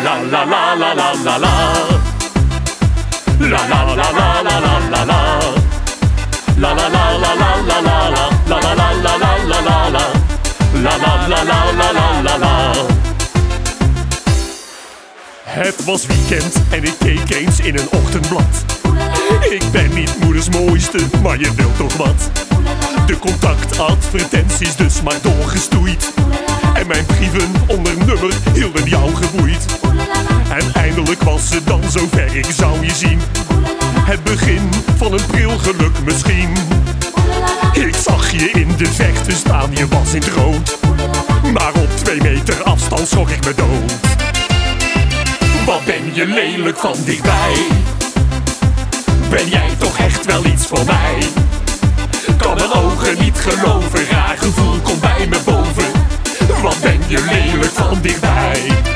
la la la la la la la la. La la la la la la la la. La la la la la la la la. La la la la la la la la. Het was weekend en ik keek eens in een ochtendblad. Ik ben niet moeders mooiste, maar je wilt toch wat? De contactadvertenties dus maar doorgestoeid. was het dan zover, ik zou je zien. Het begin van een pril geluk misschien. Ik zag je in de vechten staan, je was in het rood. Maar op twee meter afstand schrok ik me dood. Wat ben je lelijk van dichtbij? Ben jij toch echt wel iets voor mij? Kan mijn ogen niet geloven, raar gevoel komt bij me boven. Wat ben je lelijk van dichtbij?